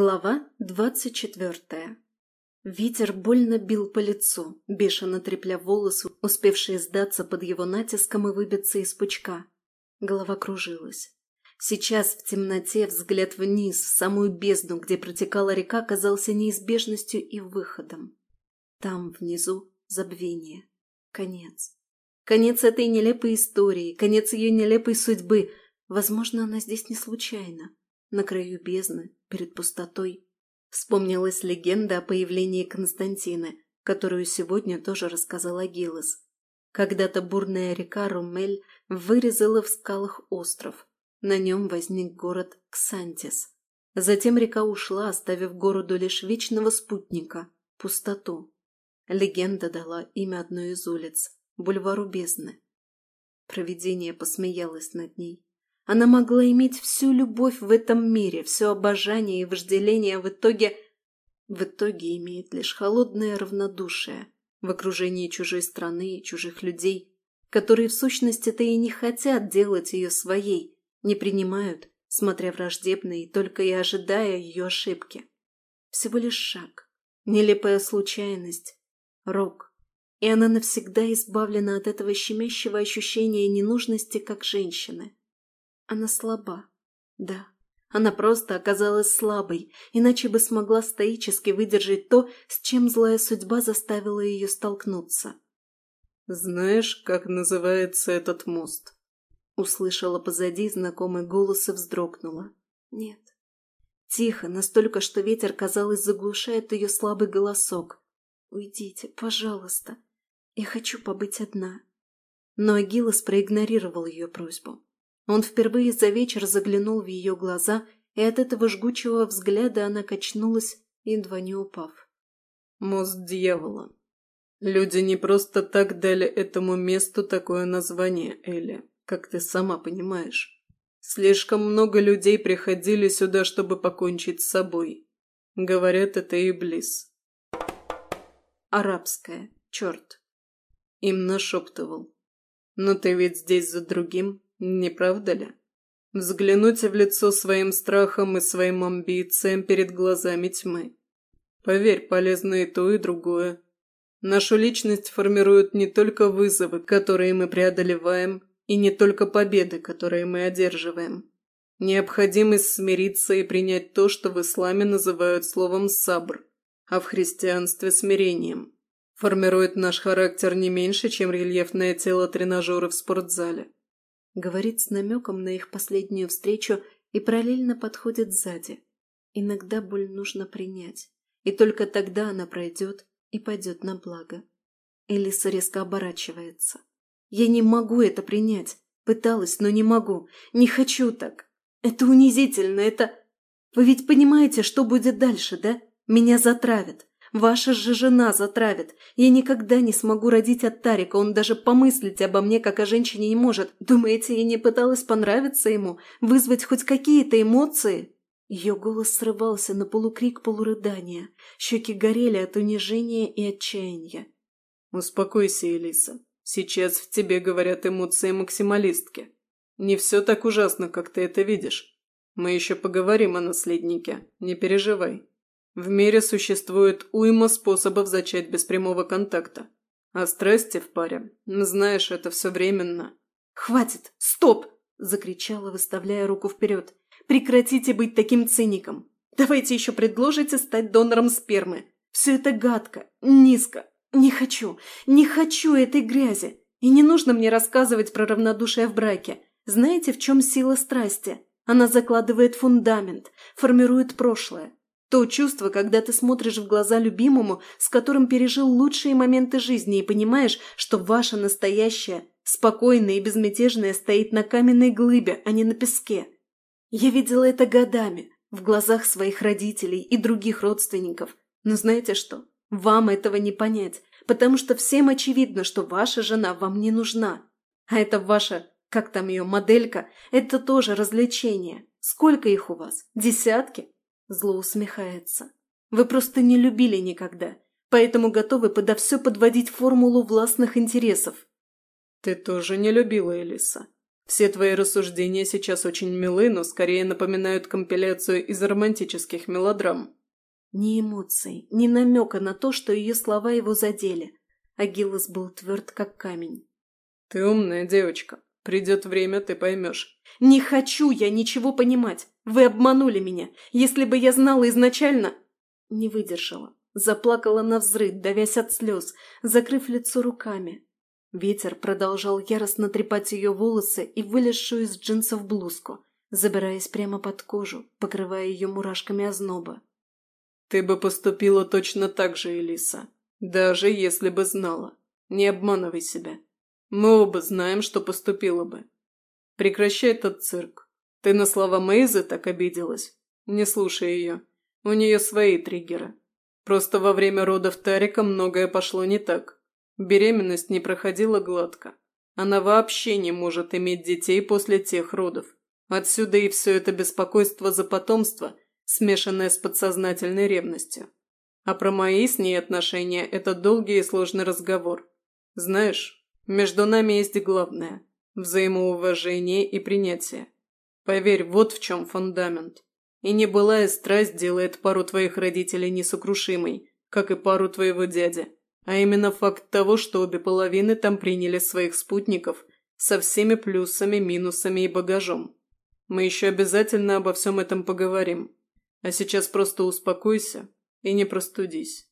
Глава двадцать четвертая. Ветер больно бил по лицу, бешено трепля волосы, успевшие сдаться под его натиском и выбиться из пучка. Голова кружилась. Сейчас в темноте взгляд вниз, в самую бездну, где протекала река, казался неизбежностью и выходом. Там, внизу, забвение. Конец. Конец этой нелепой истории, конец ее нелепой судьбы. Возможно, она здесь не случайно. На краю бездны, перед пустотой. Вспомнилась легенда о появлении Константина, которую сегодня тоже рассказала Гилос. Когда-то бурная река Румель вырезала в скалах остров. На нем возник город Ксантис. Затем река ушла, оставив городу лишь вечного спутника – пустоту. Легенда дала имя одной из улиц – бульвару бездны. Провидение посмеялось над ней. Она могла иметь всю любовь в этом мире, все обожание и вожделение, в итоге... В итоге имеет лишь холодное равнодушие в окружении чужой страны и чужих людей, которые в сущности-то и не хотят делать ее своей, не принимают, смотря враждебно и только и ожидая ее ошибки. Всего лишь шаг, нелепая случайность, рок, и она навсегда избавлена от этого щемящего ощущения ненужности как женщины. Она слаба. Да, она просто оказалась слабой, иначе бы смогла стоически выдержать то, с чем злая судьба заставила ее столкнуться. «Знаешь, как называется этот мост?» Услышала позади знакомый голос и вздрогнула. «Нет». Тихо, настолько, что ветер, казалось, заглушает ее слабый голосок. «Уйдите, пожалуйста. Я хочу побыть одна». Но Агилос проигнорировал ее просьбу. Он впервые за вечер заглянул в ее глаза, и от этого жгучего взгляда она качнулась, едва не упав. «Мост дьявола. Люди не просто так дали этому месту такое название, Элли, как ты сама понимаешь. Слишком много людей приходили сюда, чтобы покончить с собой. Говорят, это Иблис». «Арабская. Черт». Им нашептывал. «Но ты ведь здесь за другим?» Не правда ли? Взглянуть в лицо своим страхом и своим амбициям перед глазами тьмы. Поверь, полезно и то, и другое. Нашу личность формируют не только вызовы, которые мы преодолеваем, и не только победы, которые мы одерживаем. Необходимость смириться и принять то, что в исламе называют словом «сабр», а в христианстве – смирением. Формирует наш характер не меньше, чем рельефное тело тренажера в спортзале. Говорит с намеком на их последнюю встречу и параллельно подходит сзади. Иногда боль нужно принять, и только тогда она пройдет и пойдет на благо. Элиса резко оборачивается. «Я не могу это принять. Пыталась, но не могу. Не хочу так. Это унизительно, это... Вы ведь понимаете, что будет дальше, да? Меня затравят. Ваша же жена затравит. Я никогда не смогу родить от Тарика, он даже помыслить обо мне, как о женщине, не может. Думаете, я не пыталась понравиться ему, вызвать хоть какие-то эмоции?» Ее голос срывался на полукрик полурыдания. Щеки горели от унижения и отчаяния. «Успокойся, Элиса. Сейчас в тебе говорят эмоции максималистки. Не все так ужасно, как ты это видишь. Мы еще поговорим о наследнике. Не переживай. В мире существует уйма способов зачать без прямого контакта. А страсти в паре, знаешь, это все временно. «Хватит! Стоп!» – закричала, выставляя руку вперед. «Прекратите быть таким циником! Давайте еще предложите стать донором спермы! Все это гадко, низко! Не хочу! Не хочу этой грязи! И не нужно мне рассказывать про равнодушие в браке! Знаете, в чем сила страсти? Она закладывает фундамент, формирует прошлое, то чувство, когда ты смотришь в глаза любимому, с которым пережил лучшие моменты жизни и понимаешь, что ваше настоящее, спокойное и безмятежное стоит на каменной глыбе, а не на песке. Я видела это годами, в глазах своих родителей и других родственников. Но знаете что? Вам этого не понять, потому что всем очевидно, что ваша жена вам не нужна. А это ваша, как там ее, моделька, это тоже развлечение. Сколько их у вас? Десятки? Зло усмехается. Вы просто не любили никогда, поэтому готовы подо все подводить формулу властных интересов. Ты тоже не любила Элиса. Все твои рассуждения сейчас очень милы, но скорее напоминают компиляцию из романтических мелодрам». Ни эмоций, ни намека на то, что ее слова его задели. Агилос был тверд, как камень. «Ты умная девочка. Придет время, ты поймешь». «Не хочу я ничего понимать. Вы обманули меня. Если бы я знала изначально...» Не выдержала. Заплакала на взрыв, давясь от слез, закрыв лицо руками. Ветер продолжал яростно трепать ее волосы и вылезшую из джинсов блузку, забираясь прямо под кожу, покрывая ее мурашками озноба. «Ты бы поступила точно так же, Элиса, даже если бы знала. Не обманывай себя. Мы оба знаем, что поступила бы. Прекращай этот цирк. Ты на слова Мейзы так обиделась? Не слушай ее. У нее свои триггеры. Просто во время родов Тарика многое пошло не так. Беременность не проходила гладко. Она вообще не может иметь детей после тех родов. Отсюда и все это беспокойство за потомство, смешанное с подсознательной ревностью. А про мои с ней отношения – это долгий и сложный разговор. Знаешь, между нами есть главное – взаимоуважение и принятие. Поверь, вот в чем фундамент. И небылая страсть делает пару твоих родителей несокрушимой, как и пару твоего дяди а именно факт того, что обе половины там приняли своих спутников со всеми плюсами, минусами и багажом. Мы еще обязательно обо всем этом поговорим. А сейчас просто успокойся и не простудись».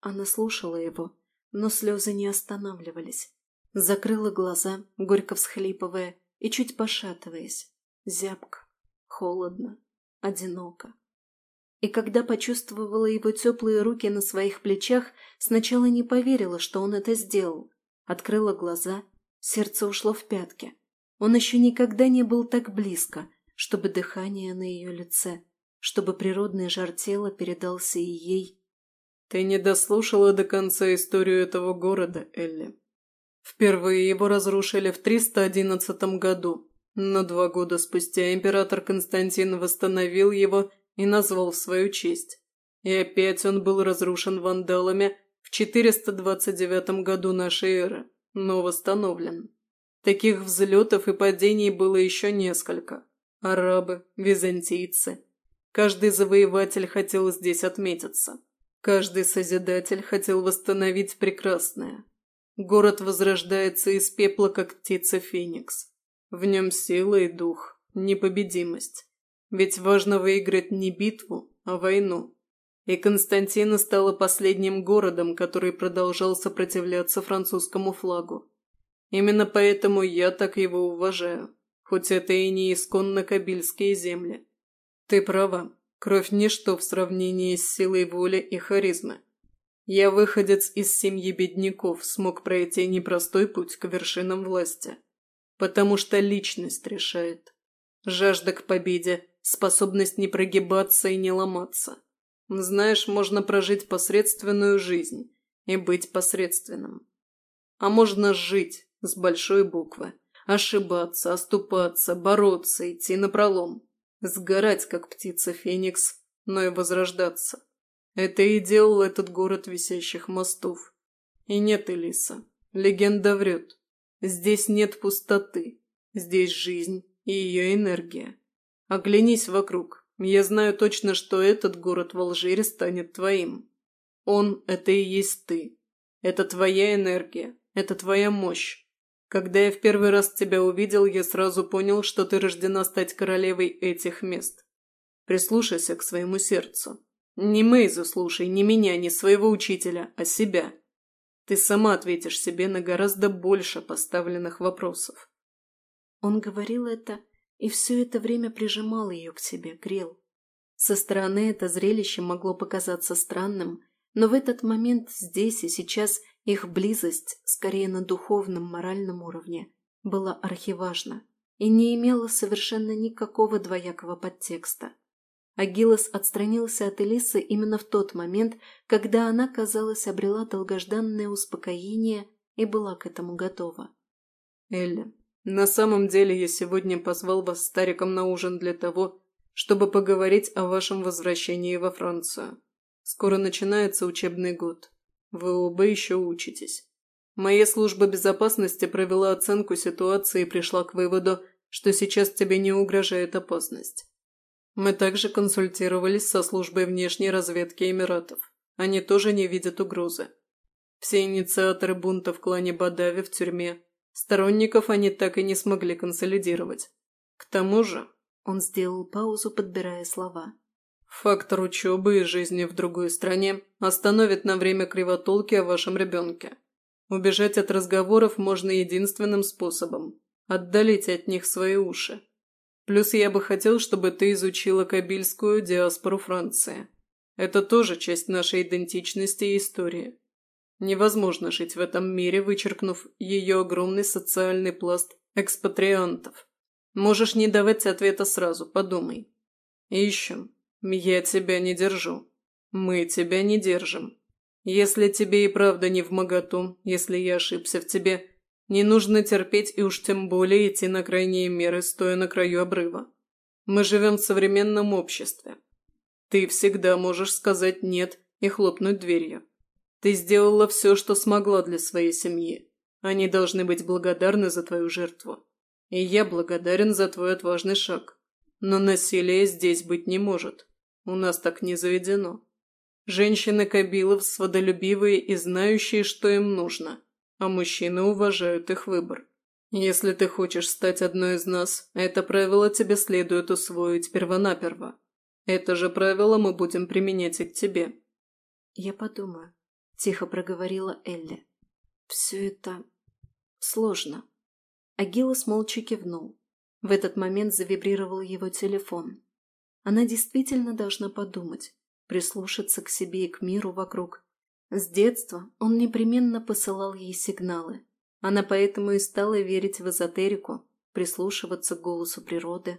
Она слушала его, но слезы не останавливались. Закрыла глаза, горько всхлипывая и чуть пошатываясь. Зябко, холодно, одиноко. И когда почувствовала его теплые руки на своих плечах, сначала не поверила, что он это сделал. Открыла глаза, сердце ушло в пятки. Он еще никогда не был так близко, чтобы дыхание на ее лице, чтобы природный жар тела передался и ей. «Ты не дослушала до конца историю этого города, Элли. Впервые его разрушили в 311 году, но два года спустя император Константин восстановил его и назвал в свою честь. И опять он был разрушен вандалами в 429 году нашей эры, но восстановлен. Таких взлетов и падений было еще несколько. Арабы, византийцы. Каждый завоеватель хотел здесь отметиться. Каждый созидатель хотел восстановить прекрасное. Город возрождается из пепла, как птица Феникс. В нем сила и дух, непобедимость. Ведь важно выиграть не битву, а войну. И Константина стала последним городом, который продолжал сопротивляться французскому флагу. Именно поэтому я так его уважаю, хоть это и не исконно кабильские земли. Ты права, кровь – ничто в сравнении с силой воли и харизмы. Я выходец из семьи бедняков, смог пройти непростой путь к вершинам власти. Потому что личность решает. Жажда к победе способность не прогибаться и не ломаться. Знаешь, можно прожить посредственную жизнь и быть посредственным. А можно жить с большой буквы, ошибаться, оступаться, бороться, идти напролом, сгорать, как птица Феникс, но и возрождаться. Это и делал этот город висящих мостов. И нет, Элиса, легенда врет. Здесь нет пустоты, здесь жизнь и ее энергия. Оглянись вокруг. Я знаю точно, что этот город в Алжире станет твоим. Он – это и есть ты. Это твоя энергия, это твоя мощь. Когда я в первый раз тебя увидел, я сразу понял, что ты рождена стать королевой этих мест. Прислушайся к своему сердцу. Не Мейзу слушай, не меня, не своего учителя, а себя. Ты сама ответишь себе на гораздо больше поставленных вопросов. Он говорил это, и все это время прижимал ее к себе, грел. Со стороны это зрелище могло показаться странным, но в этот момент здесь и сейчас их близость, скорее на духовном, моральном уровне, была архиважна и не имела совершенно никакого двоякого подтекста. Агилос отстранился от Элисы именно в тот момент, когда она, казалось, обрела долгожданное успокоение и была к этому готова. «Элли, на самом деле я сегодня позвал вас с Тариком на ужин для того, чтобы поговорить о вашем возвращении во Францию. Скоро начинается учебный год. Вы оба еще учитесь. Моя служба безопасности провела оценку ситуации и пришла к выводу, что сейчас тебе не угрожает опасность. Мы также консультировались со службой внешней разведки Эмиратов. Они тоже не видят угрозы. Все инициаторы бунта в клане Бадави в тюрьме. Сторонников они так и не смогли консолидировать. К тому же, он сделал паузу, подбирая слова. Фактор учебы и жизни в другой стране остановит на время кривотолки о вашем ребенке. Убежать от разговоров можно единственным способом – отдалить от них свои уши. Плюс я бы хотел, чтобы ты изучила кабильскую диаспору Франции. Это тоже часть нашей идентичности и истории. Невозможно жить в этом мире, вычеркнув ее огромный социальный пласт экспатриантов. Можешь не давать ответа сразу, подумай. И еще. Я тебя не держу. Мы тебя не держим. Если тебе и правда не в моготу, если я ошибся в тебе, не нужно терпеть и уж тем более идти на крайние меры, стоя на краю обрыва. Мы живем в современном обществе. Ты всегда можешь сказать «нет» и хлопнуть дверью. Ты сделала все, что смогла для своей семьи. Они должны быть благодарны за твою жертву. И я благодарен за твой отважный шаг. Но насилия здесь быть не может. У нас так не заведено. Женщины Кабилов сводолюбивые и знающие, что им нужно, а мужчины уважают их выбор. Если ты хочешь стать одной из нас, это правило тебе следует усвоить первонаперво. Это же правило мы будем применять и к тебе. Я подумаю, тихо проговорила Элли. Все это сложно. Агилос молча кивнул. В этот момент завибрировал его телефон. Она действительно должна подумать, прислушаться к себе и к миру вокруг. С детства он непременно посылал ей сигналы. Она поэтому и стала верить в эзотерику, прислушиваться к голосу природы.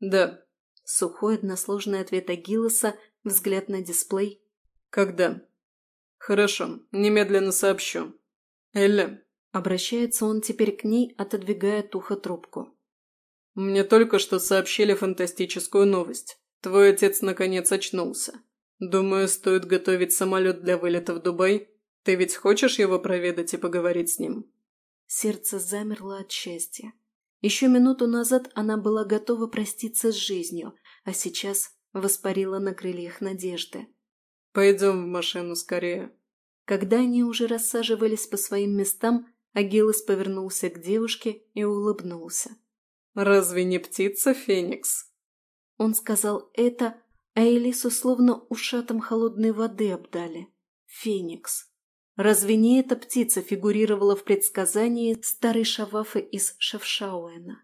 «Да». Сухой односложный ответ Агилоса, взгляд на дисплей. «Когда?» «Хорошо, немедленно сообщу. Элля, Обращается он теперь к ней, отодвигая тухо трубку. «Мне только что сообщили фантастическую новость. Твой отец наконец очнулся. Думаю, стоит готовить самолет для вылета в Дубай. Ты ведь хочешь его проведать и поговорить с ним?» Сердце замерло от счастья. Еще минуту назад она была готова проститься с жизнью, а сейчас воспарила на крыльях надежды. «Пойдем в машину скорее». Когда они уже рассаживались по своим местам, Агилос повернулся к девушке и улыбнулся. «Разве не птица Феникс?» Он сказал это, а Элису словно ушатом холодной воды обдали. Феникс. Разве не эта птица фигурировала в предсказании старой Шавафы из Шавшауэна?